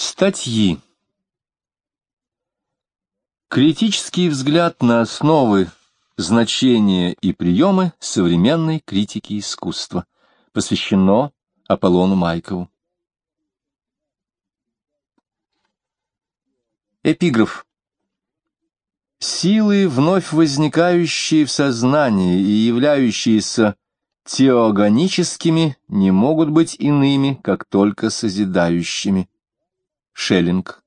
Статьи. Критический взгляд на основы, значения и приемы современной критики искусства. Посвящено Аполлону Майкову. Эпиграф. Силы, вновь возникающие в сознании и являющиеся теогоническими, не могут быть иными, как только созидающими. Шеллинг.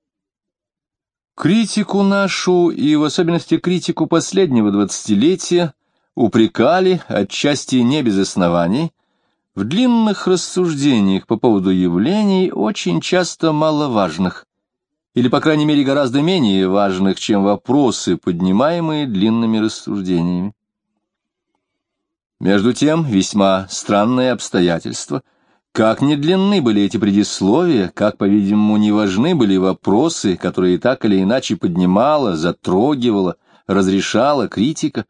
Критику нашу, и в особенности критику последнего двадцатилетия, упрекали, отчасти не без оснований, в длинных рассуждениях по поводу явлений, очень часто маловажных, или, по крайней мере, гораздо менее важных, чем вопросы, поднимаемые длинными рассуждениями. Между тем, весьма странное обстоятельство — как не длинны были эти предисловия, как, по-видимому, не важны были вопросы, которые так или иначе поднимала, затрогивала, разрешала критика,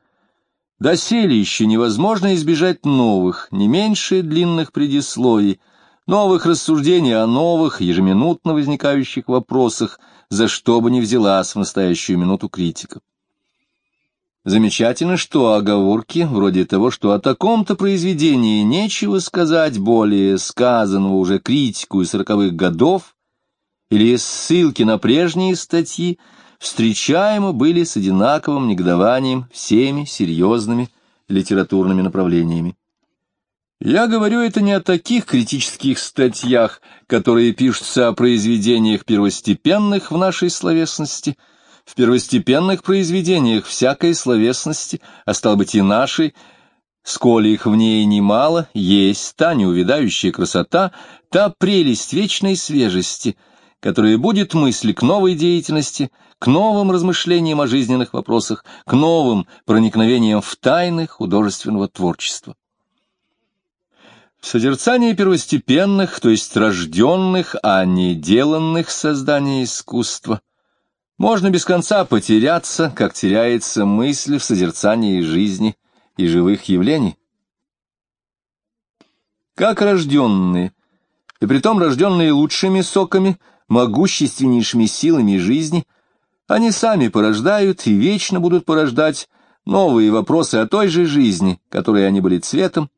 доселе еще невозможно избежать новых, не меньше длинных предисловий, новых рассуждений о новых, ежеминутно возникающих вопросах, за что бы ни взялась в настоящую минуту критика. Замечательно, что оговорки, вроде того, что о таком-то произведении нечего сказать более сказанного уже критику из сороковых годов, или ссылки на прежние статьи, встречаемо были с одинаковым негодованием всеми серьезными литературными направлениями. Я говорю это не о таких критических статьях, которые пишутся о произведениях первостепенных в нашей словесности – в первостепенных произведениях всякой словесности, а стал быть и нашей, сколь их в ней немало, есть та неувидающая красота, та прелесть вечной свежести, которая будет мысли к новой деятельности, к новым размышлениям о жизненных вопросах, к новым проникновениям в тайны художественного творчества. В созерцании первостепенных, то есть рожденных, а не деланных создания искусства, можно без конца потеряться, как теряется мысль в созерцании жизни и живых явлений. Как рожденные, и притом рожденные лучшими соками, могущественнейшими силами жизни, они сами порождают и вечно будут порождать новые вопросы о той же жизни, которой они были цветом,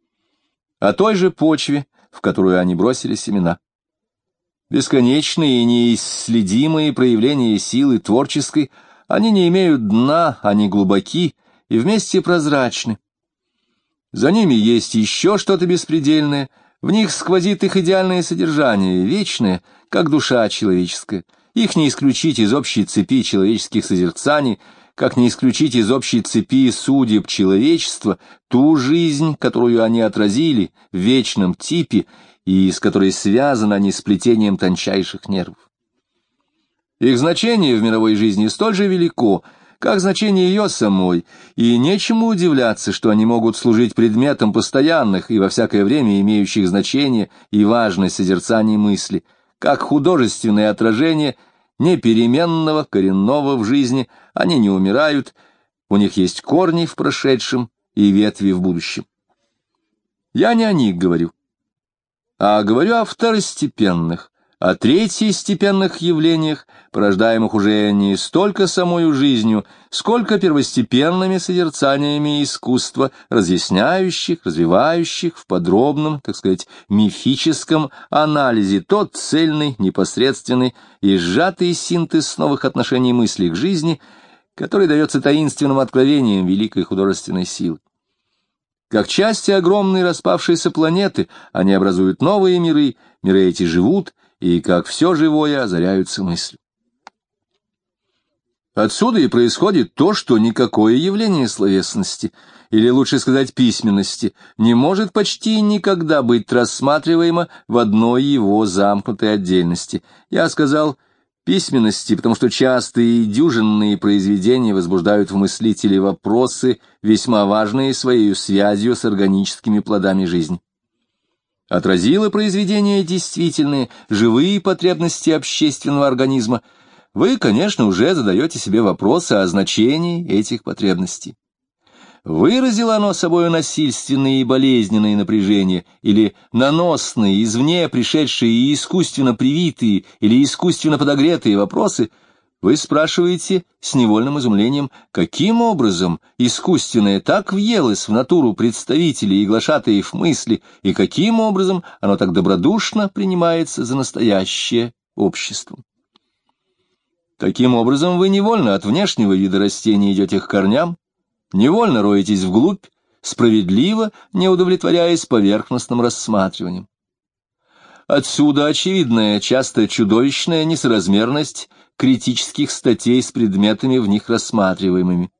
о той же почве, в которую они бросили семена. Бесконечные и неисследимые проявления силы творческой, они не имеют дна, они глубоки и вместе прозрачны. За ними есть еще что-то беспредельное, в них сквозит их идеальное содержание, вечное, как душа человеческая. Их не исключить из общей цепи человеческих созерцаний, как не исключить из общей цепи судеб человечества ту жизнь, которую они отразили в вечном типе, и с которой связаны они сплетением тончайших нервов. Их значение в мировой жизни столь же велико, как значение ее самой, и нечему удивляться, что они могут служить предметом постоянных и во всякое время имеющих значение и важность созерцания мысли, как художественное отражение непеременного, коренного в жизни, они не умирают, у них есть корни в прошедшем и ветви в будущем. Я не о них говорю а говорю о второстепенных, о третьестепенных явлениях, порождаемых уже не столько самой жизнью, сколько первостепенными созерцаниями искусства, разъясняющих, развивающих в подробном, так сказать, мифическом анализе тот цельный, непосредственный и сжатый синтез новых отношений мысли к жизни, который дается таинственным откровением великой художественной силы. Как части огромной распавшейся планеты, они образуют новые миры, миры эти живут, и, как все живое, озаряются мыслью. Отсюда и происходит то, что никакое явление словесности, или лучше сказать письменности, не может почти никогда быть рассматриваемо в одной его замкнутой отдельности. Я сказал письменности, потому что частые и дюжинные произведения возбуждают в мыслителе вопросы, весьма важные своей связью с органическими плодами жизни. Отразило произведение действительные, живые потребности общественного организма, вы, конечно, уже задаете себе вопросы о значении этих потребностей. Выразило оно собою насильственные и болезненные напряжения, или наносные, извне пришедшие и искусственно привитые, или искусственно подогретые вопросы, вы спрашиваете с невольным изумлением, каким образом искусственное так въелось в натуру представителей и глашатаев мысли, и каким образом оно так добродушно принимается за настоящее обществом. Таким образом, вы невольно от внешнего вида растения идете к корням, невольно роетесь вглубь, справедливо, не удовлетворяясь поверхностным рассматриванием. Отсюда очевидная, часто чудовищная несоразмерность критических статей с предметами в них рассматриваемыми.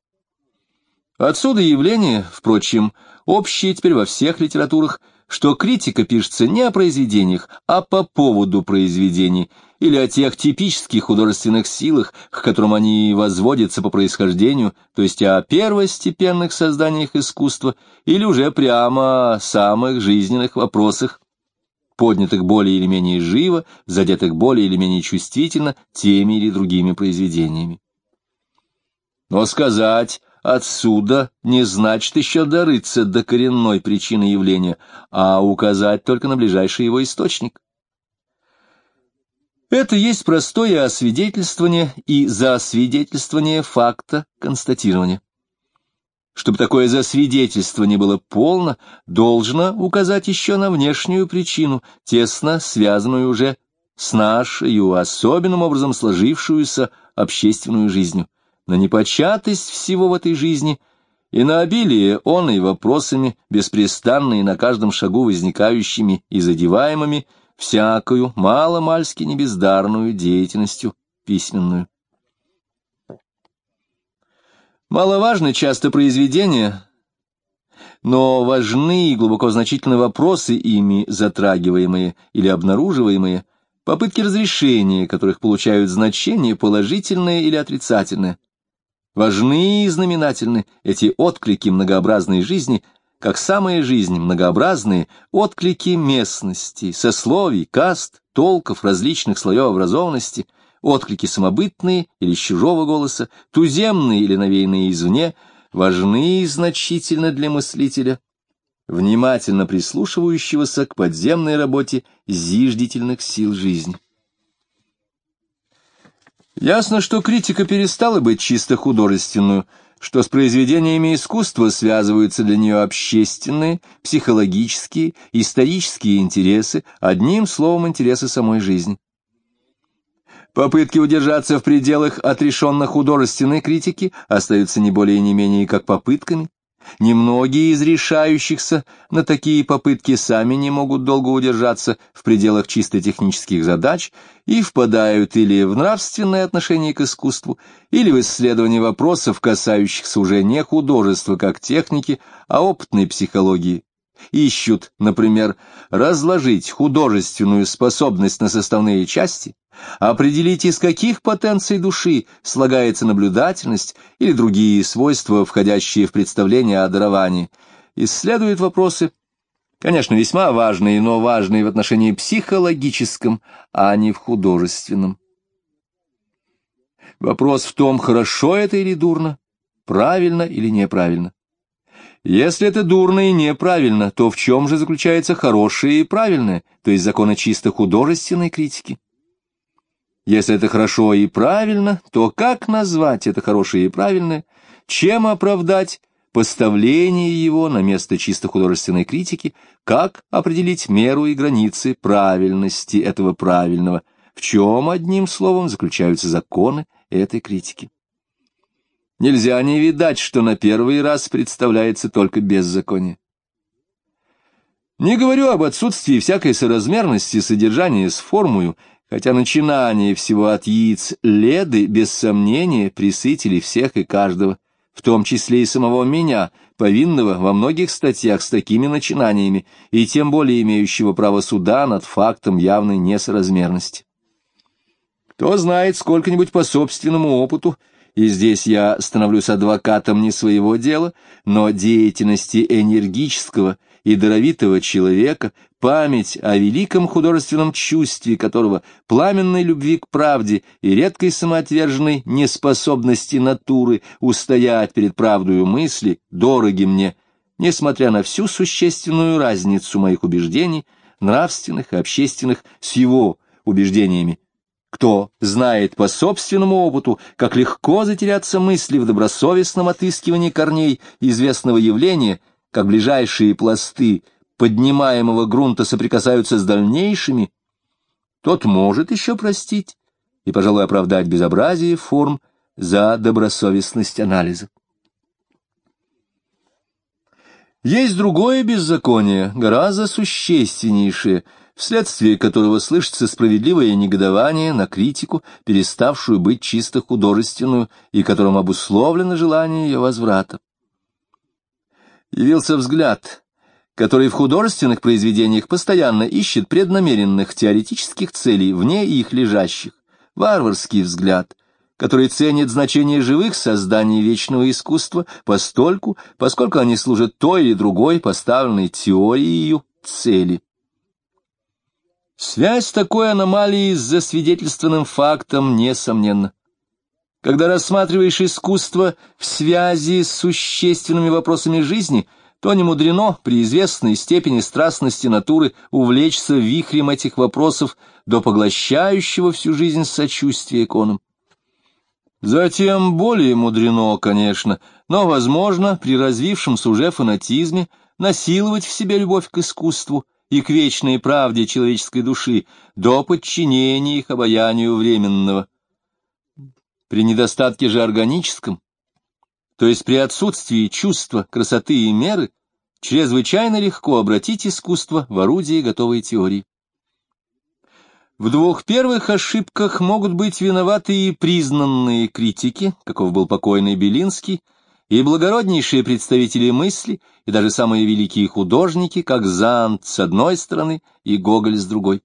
Отсюда явление, впрочем, общее теперь во всех литературах, что критика пишется не о произведениях, а по поводу произведений, или о тех типических художественных силах, к которым они возводятся по происхождению, то есть о первостепенных созданиях искусства, или уже прямо о самых жизненных вопросах, поднятых более или менее живо, задетых более или менее чувствительно теми или другими произведениями. Но сказать отсюда не значит еще дорыться до коренной причины явления, а указать только на ближайший его источник. Это есть простое освидетельствование и засвидетельствование факта констатирования. Чтобы такое засвидетельствование было полно, должно указать еще на внешнюю причину, тесно связанную уже с нашей, особенным образом сложившуюся общественную жизнью, на непочатость всего в этой жизни и на обилие он и вопросами, беспрестанно на каждом шагу возникающими и задеваемыми, всякую мало-мальски небездарную деятельностью письменную. Маловажны часто произведения, но важны и глубоко значительны вопросы, ими затрагиваемые или обнаруживаемые, попытки разрешения, которых получают значение положительное или отрицательное. Важны и знаменательны эти отклики многообразной жизни, как самая жизнь многообразные отклики местности, сословий, каст, толков различных слоев образованности, отклики самобытные или чужого голоса, туземные или навеянные извне, важны и значительны для мыслителя, внимательно прислушивающегося к подземной работе зиждительных сил жизни. Ясно, что критика перестала быть чисто художественную, что с произведениями искусства связываются для нее общественные, психологические, исторические интересы, одним словом, интересы самой жизни. Попытки удержаться в пределах отрешенно художественной критики остаются не более и не менее как попытками, Немногие из решающихся на такие попытки сами не могут долго удержаться в пределах чисто технических задач и впадают или в нравственное отношение к искусству, или в исследование вопросов, касающихся уже не художества как техники, а опытной психологии. Ищут, например, разложить художественную способность на составные части, Определить, из каких потенций души слагается наблюдательность или другие свойства, входящие в представление о даровании. Исследует вопросы, конечно, весьма важные, но важные в отношении психологическом, а не в художественном. Вопрос в том, хорошо это или дурно, правильно или неправильно. Если это дурно и неправильно, то в чем же заключается хорошее и правильное, то есть законы чисто художественной критики? Если это хорошо и правильно, то как назвать это хорошее и правильное? Чем оправдать поставление его на место чисто художественной критики? Как определить меру и границы правильности этого правильного? В чем, одним словом, заключаются законы этой критики? Нельзя не видать, что на первый раз представляется только беззаконие. Не говорю об отсутствии всякой соразмерности содержания с формою, хотя начинание всего от яиц леды, без сомнения, присытили всех и каждого, в том числе и самого меня, повинного во многих статьях с такими начинаниями, и тем более имеющего право суда над фактом явной несоразмерности. Кто знает сколько-нибудь по собственному опыту, и здесь я становлюсь адвокатом не своего дела, но деятельности энергического и даровитого человека, память о великом художественном чувстве которого, пламенной любви к правде и редкой самоотверженной неспособности натуры устоять перед правдою мысли, дороги мне, несмотря на всю существенную разницу моих убеждений, нравственных и общественных, с его убеждениями. Кто знает по собственному опыту, как легко затеряться мысли в добросовестном отыскивании корней известного явления — как ближайшие пласты поднимаемого грунта соприкасаются с дальнейшими, тот может еще простить и, пожалуй, оправдать безобразие форм за добросовестность анализа. Есть другое беззаконие, гораздо существеннейшее, вследствие которого слышится справедливое негодование на критику, переставшую быть чисто художественную и которым обусловлено желание ее возврата явился взгляд, который в художественных произведениях постоянно ищет преднамеренных теоретических целей вне их лежащих, варварский взгляд, который ценит значение живых созданий вечного искусства постольку, поскольку они служат той или другой поставленной теорией цели. Связь такой аномалии с засвидетельствованным фактом несомненна. Когда рассматриваешь искусство в связи с существенными вопросами жизни, то не мудрено при известной степени страстности натуры увлечься вихрем этих вопросов до поглощающего всю жизнь сочувствия иконам. Затем более мудрено, конечно, но, возможно, при развившемся уже фанатизме насиловать в себе любовь к искусству и к вечной правде человеческой души до подчинения их обаянию временного. При недостатке же органическом, то есть при отсутствии чувства, красоты и меры, чрезвычайно легко обратить искусство в орудие готовой теории. В двух первых ошибках могут быть виноваты и признанные критики, каков был покойный Белинский, и благороднейшие представители мысли, и даже самые великие художники, как Зант с одной стороны и Гоголь с другой.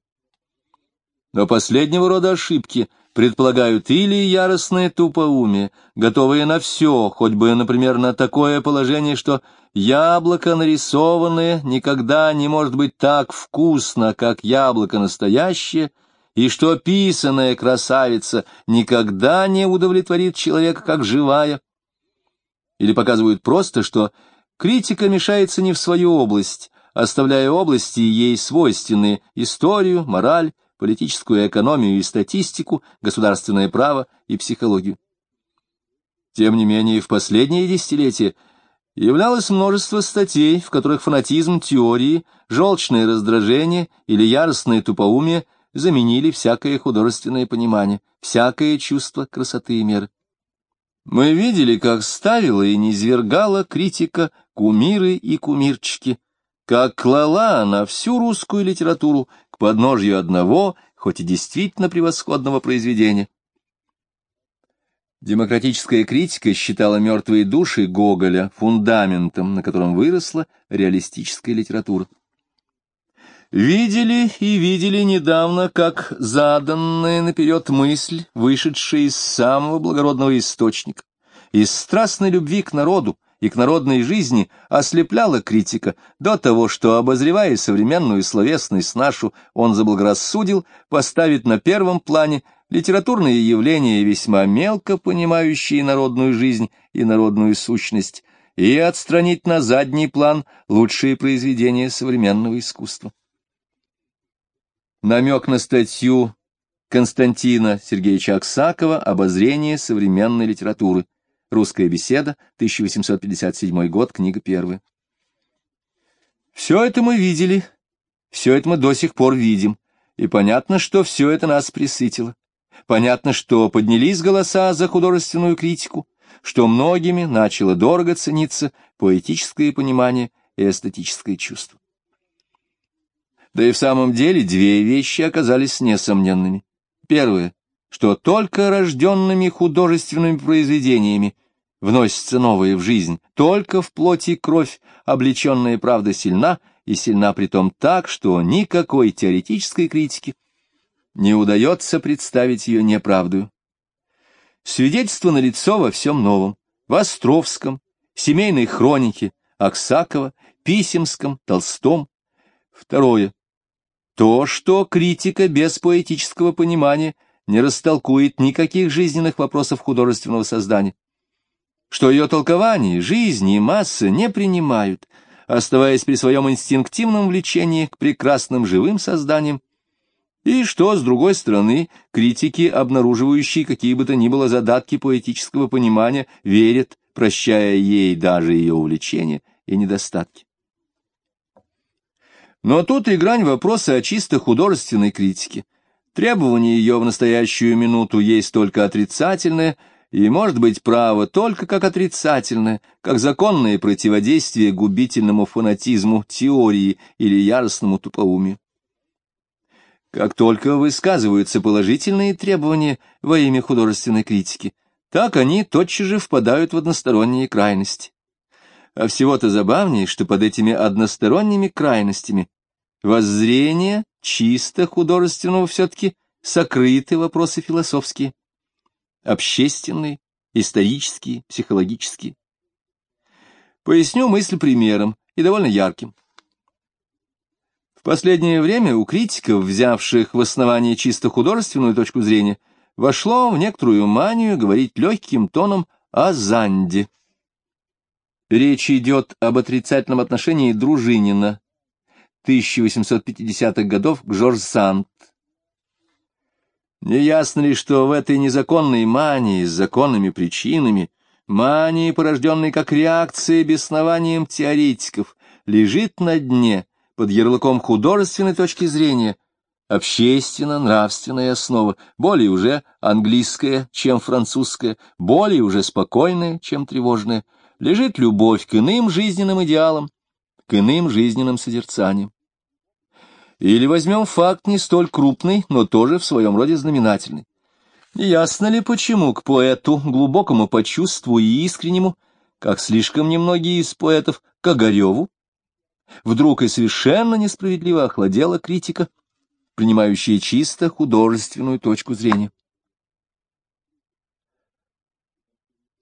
Но последнего рода ошибки предполагают или яростное тупоумие, готовое на все, хоть бы, например, на такое положение, что яблоко нарисованное никогда не может быть так вкусно, как яблоко настоящее, и что писанная красавица никогда не удовлетворит человека как живая. Или показывают просто, что критика мешается не в свою область, оставляя области ей свойственные историю, мораль, политическую экономию и статистику, государственное право и психологию. Тем не менее, в последние десятилетия являлось множество статей, в которых фанатизм теории, желчное раздражение или яростное тупоумие заменили всякое художественное понимание, всякое чувство красоты и меры. Мы видели, как ставила и низвергала критика кумиры и кумирчики, как клала она всю русскую литературу к подножью одного, хоть и действительно превосходного произведения. Демократическая критика считала мертвые души Гоголя фундаментом, на котором выросла реалистическая литература. Видели и видели недавно, как заданная наперед мысль, вышедшая из самого благородного источника, из страстной любви к народу, и к народной жизни ослепляла критика до того, что, обозревая современную словесность нашу, он заблагорассудил поставить на первом плане литературные явления, весьма мелко понимающие народную жизнь и народную сущность, и отстранить на задний план лучшие произведения современного искусства. Намек на статью Константина Сергеевича Аксакова «Обозрение современной литературы», Русская беседа, 1857 год, книга первая. Все это мы видели, все это мы до сих пор видим, и понятно, что все это нас присытило. Понятно, что поднялись голоса за художественную критику, что многими начало дорого цениться поэтическое понимание и эстетическое чувство. Да и в самом деле две вещи оказались несомненными. Первое что только рожденными художественными произведениями вносится новое в жизнь, только в плоти кровь облеченная правда сильна, и сильна притом так, что никакой теоретической критики не удается представить ее неправдою. Свидетельство налицо во всем новом, в Островском, семейной хронике, Аксакова, Писемском, Толстом. Второе. То, что критика без поэтического понимания не растолкует никаких жизненных вопросов художественного создания, что ее толкование, жизни и массы не принимают, оставаясь при своем инстинктивном влечении к прекрасным живым созданиям, и что, с другой стороны, критики, обнаруживающие какие бы то ни было задатки поэтического понимания, верят, прощая ей даже ее увлечения и недостатки. Но тут и грань вопроса о чисто художественной критике. Требование ее в настоящую минуту есть только отрицательное, и может быть право только как отрицательное, как законное противодействие губительному фанатизму теории или яростному тупоумию. Как только высказываются положительные требования во имя художественной критики, так они тотчас же впадают в односторонние крайности. А всего-то забавнее, что под этими односторонними крайностями воззрения чисто художественного все-таки сокрыты вопросы философские, общественные, исторические, психологические. Поясню мысль примером, и довольно ярким. В последнее время у критиков, взявших в основании чисто художественную точку зрения, вошло в некоторую манию говорить легким тоном о Занде. Речь идет об отрицательном отношении Дружинина 1850-х годов Жорж Санд. Не ясно ли, что в этой незаконной мании с законными причинами, мании, порожденной как реакция беснованием теоретиков, лежит на дне под ярлыком художественной точки зрения общественно-нравственная основа, более уже английская, чем французская, более уже спокойная, чем тревожная, лежит любовь к иным жизненным идеалам, к иным жизненным созерцаниям. Или возьмем факт не столь крупный, но тоже в своем роде знаменательный. Ясно ли, почему к поэту, глубокому по чувству и искреннему, как слишком немногие из поэтов, к Огареву, Вдруг и совершенно несправедливо охладела критика, принимающая чисто художественную точку зрения.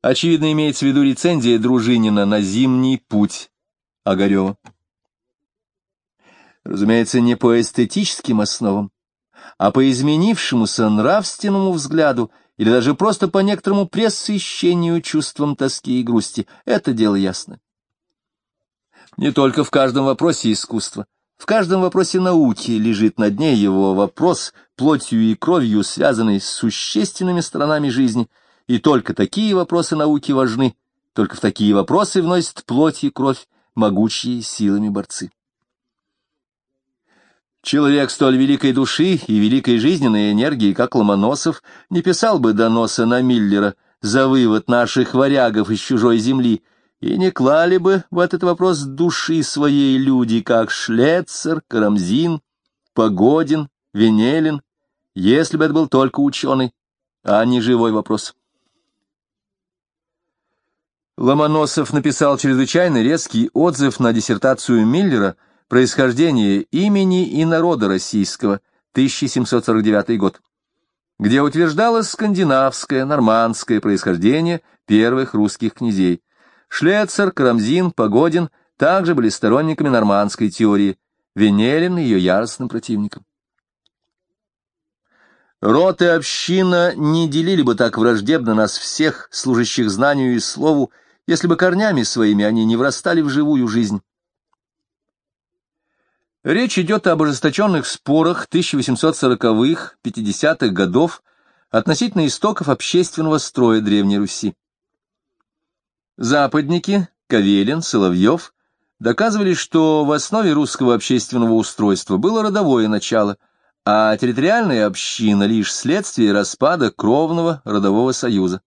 Очевидно, имеется в виду рецензия Дружинина на «Зимний путь» Огарева. Разумеется, не по эстетическим основам, а по изменившемуся нравственному взгляду или даже просто по некоторому пресыщению чувством тоски и грусти. Это дело ясно. Не только в каждом вопросе искусства, в каждом вопросе науки лежит на дне его вопрос, плотью и кровью связанный с существенными сторонами жизни, и только такие вопросы науки важны, только в такие вопросы вносят плоть и кровь могучие силами борцы. Человек столь великой души и великой жизненной энергии, как Ломоносов, не писал бы доноса на Миллера за вывод наших варягов из чужой земли, и не клали бы в этот вопрос души своей люди, как Шлецер, Карамзин, Погодин, Венелин, если бы это был только ученый, а не живой вопрос. Ломоносов написал чрезвычайно резкий отзыв на диссертацию Миллера «Происхождение имени и народа российского», 1749 год, где утверждалось скандинавское, нормандское происхождение первых русских князей. Шлецер, Карамзин, Погодин также были сторонниками нормандской теории, Венелин ее яростным противником. Род и община не делили бы так враждебно нас всех, служащих знанию и слову, если бы корнями своими они не врастали в живую жизнь. Речь идет об ожесточенных спорах 1840-х, 50-х годов относительно истоков общественного строя Древней Руси. Западники, Кавелин, Соловьев доказывали, что в основе русского общественного устройства было родовое начало, а территориальная община — лишь следствие распада кровного родового союза.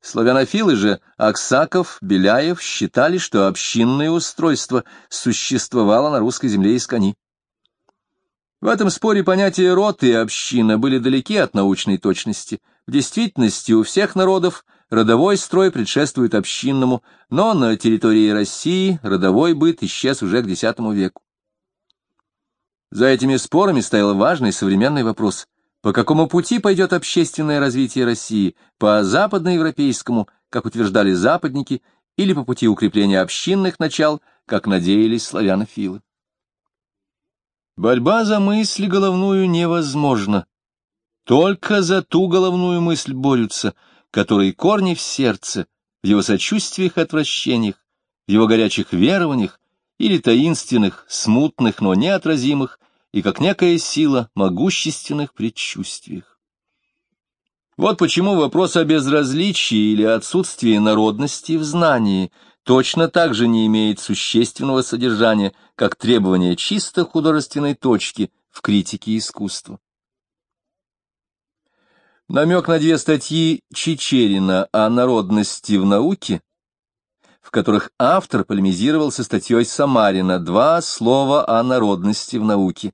Славянофилы же Аксаков, Беляев считали, что общинное устройство существовало на русской земле из кони. В этом споре понятия род и община были далеки от научной точности. В действительности у всех народов – Родовой строй предшествует общинному, но на территории России родовой быт исчез уже к X веку. За этими спорами стоял важный современный вопрос. По какому пути пойдет общественное развитие России? По западноевропейскому, как утверждали западники, или по пути укрепления общинных начал, как надеялись славянофилы. Борьба за мысль головную невозможна. Только за ту головную мысль борются, которой корни в сердце, в его сочувствиях и отвращениях, в его горячих верованиях или таинственных, смутных, но неотразимых, и как некая сила могущественных предчувствиях. Вот почему вопрос о безразличии или отсутствии народности в знании точно так же не имеет существенного содержания, как требование чисто художественной точки в критике искусства. Намек на две статьи Чичерина о народности в науке в которых автор полемизировал со статьей Самарина «Два слова о народности в науке»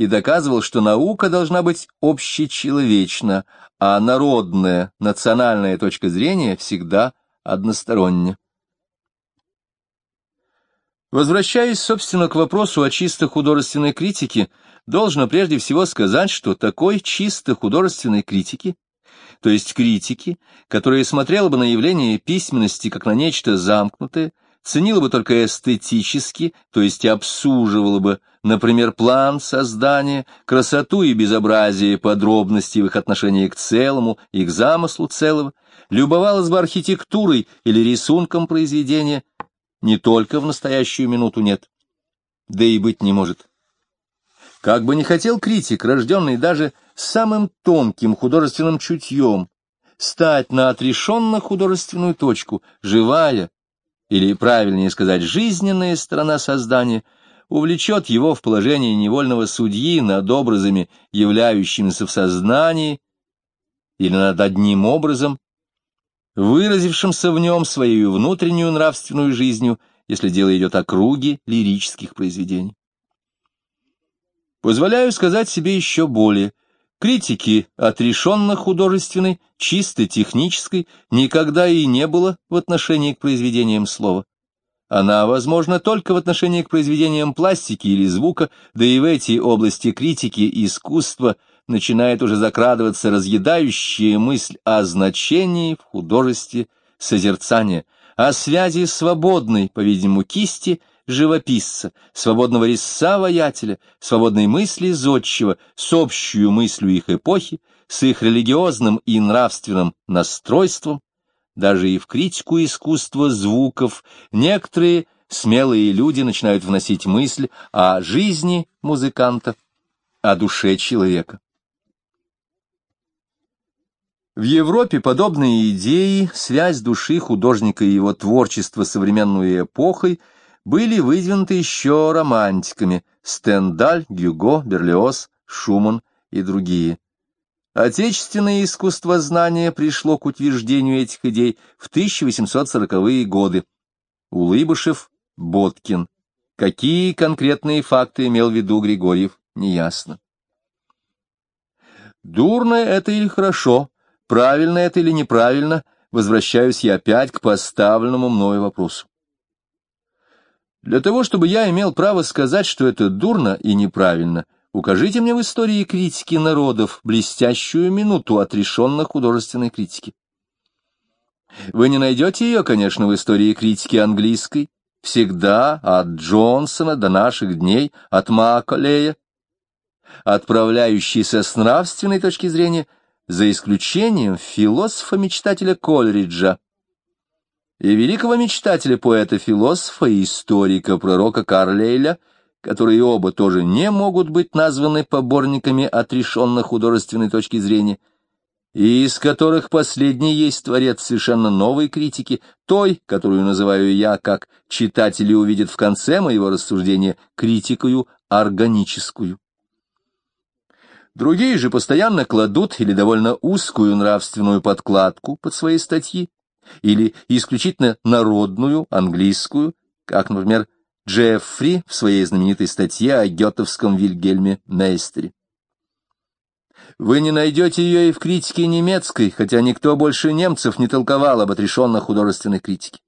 и доказывал, что наука должна быть общечеловечна, а народная, национальная точка зрения всегда односторонняя. Возвращаясь, собственно, к вопросу о чисто художественной критике, должно прежде всего сказать, что такой чисто художественной критики то есть критики, которая смотрела бы на явление письменности как на нечто замкнутое, ценила бы только эстетически, то есть обсуживала бы, например, план создания, красоту и безобразие подробностей в их отношении к целому и к замыслу целого, любовалась бы архитектурой или рисунком произведения, не только в настоящую минуту нет, да и быть не может. Как бы ни хотел критик, рожденный даже самым тонким художественным чутьем, стать на отрешенно художественную точку, живая, или, правильнее сказать, жизненная сторона создания, увлечет его в положение невольного судьи над образами, являющимися в сознании, или над одним образом, выразившимся в нем своей внутреннюю нравственную жизнью, если дело идет о круге лирических произведений. Позволяю сказать себе еще более. Критики отрешенно художественной, чисто технической, никогда и не было в отношении к произведениям слова. Она возможна только в отношении к произведениям пластики или звука, да и в эти области критики искусства начинает уже закрадываться разъедающая мысль о значении в художестве созерцания, о связи свободной, по-видимому, кисти живописца, свободного резца-воятеля, свободной мысли зодчего, с общей мыслью их эпохи, с их религиозным и нравственным настройством, даже и в критику искусства звуков, некоторые смелые люди начинают вносить мысль о жизни музыканта, о душе человека. В Европе подобные идеи, связь души художника и его творчества с современной эпохой – были выдвинуты еще романтиками Стендаль, Гюго, Берлиоз, Шуман и другие. Отечественное искусствознание пришло к утверждению этих идей в 1840-е годы. Улыбышев, Боткин. Какие конкретные факты имел в виду Григорьев, неясно. Дурно это или хорошо, правильно это или неправильно, возвращаюсь я опять к поставленному мною вопросу. Для того, чтобы я имел право сказать, что это дурно и неправильно, укажите мне в истории критики народов блестящую минуту отрешенно художественной критики. Вы не найдете ее, конечно, в истории критики английской, всегда от Джонсона до наших дней, от Маколея, отправляющейся с нравственной точки зрения, за исключением философа-мечтателя Кольриджа, и великого мечтателя, поэта, философа и историка, пророка Карлейля, которые оба тоже не могут быть названы поборниками отрешенно художественной точки зрения, и из которых последний есть творец совершенно новой критики, той, которую называю я, как читатели увидят в конце моего рассуждения, критикою органическую. Другие же постоянно кладут или довольно узкую нравственную подкладку под свои статьи, или исключительно народную, английскую, как, например, Джеффри в своей знаменитой статье о гетовском Вильгельме Мейстере. Вы не найдете ее и в критике немецкой, хотя никто больше немцев не толковал об отрешенно художественной критике.